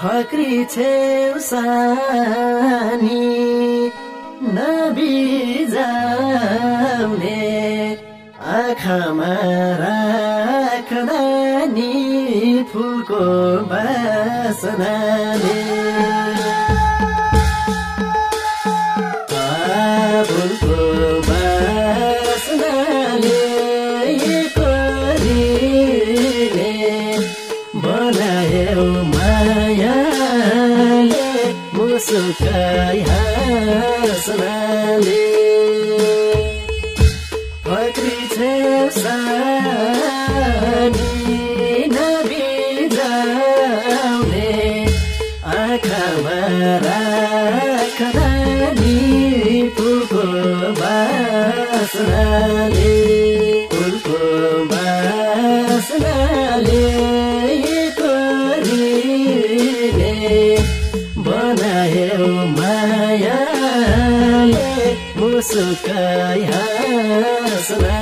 फक्री छेउ सानी नबिजाउने आँखामा राख्दा नि फुलको बासनाले मुखै हाँस्नाले। फक्री छेउ सानी। हाँस्नाले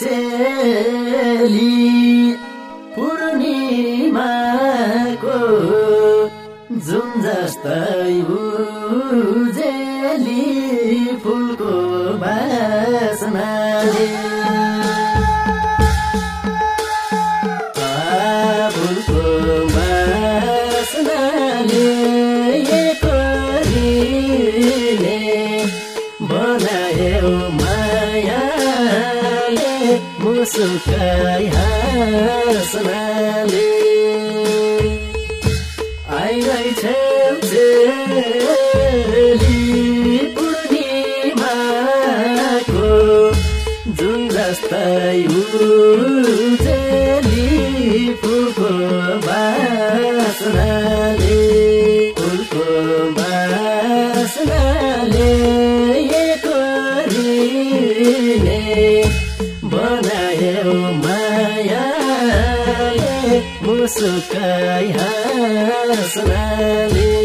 चेली पूर्णिमाको जुन जस्तै उजेली फुल सुखाई हाँसना मुसुकाई हाँस्नाले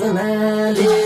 बासनाले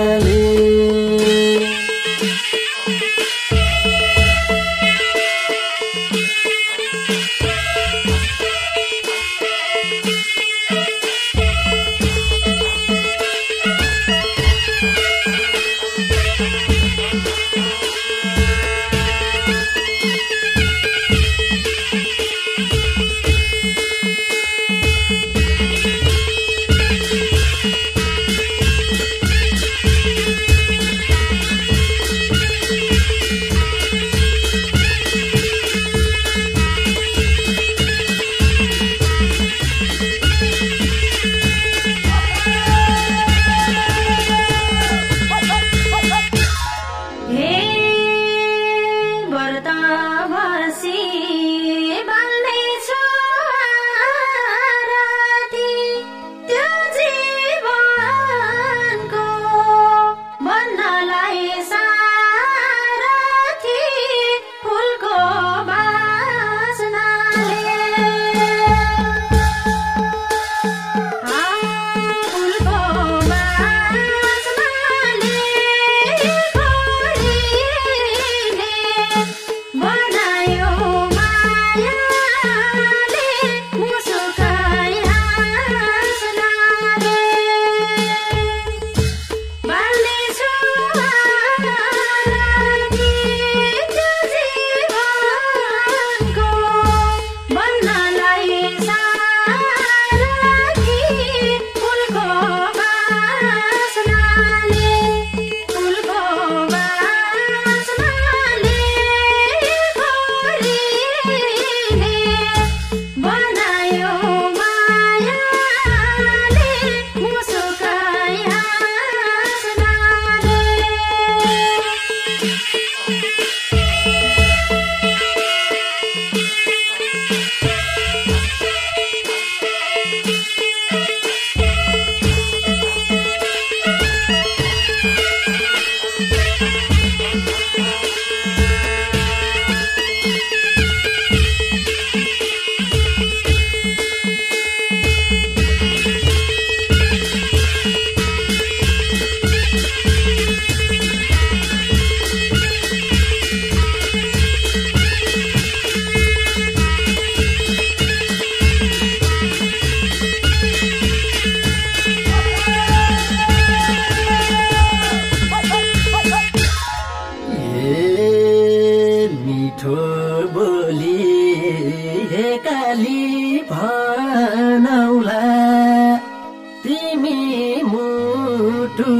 मुटु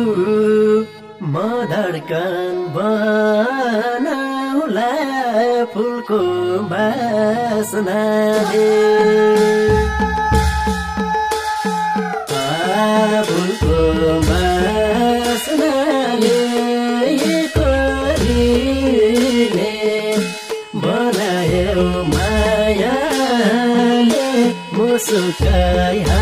म धड्कन बनाउला फुलको बासनाले फुलको बासनाले बनायो मायाले मुसुकाइ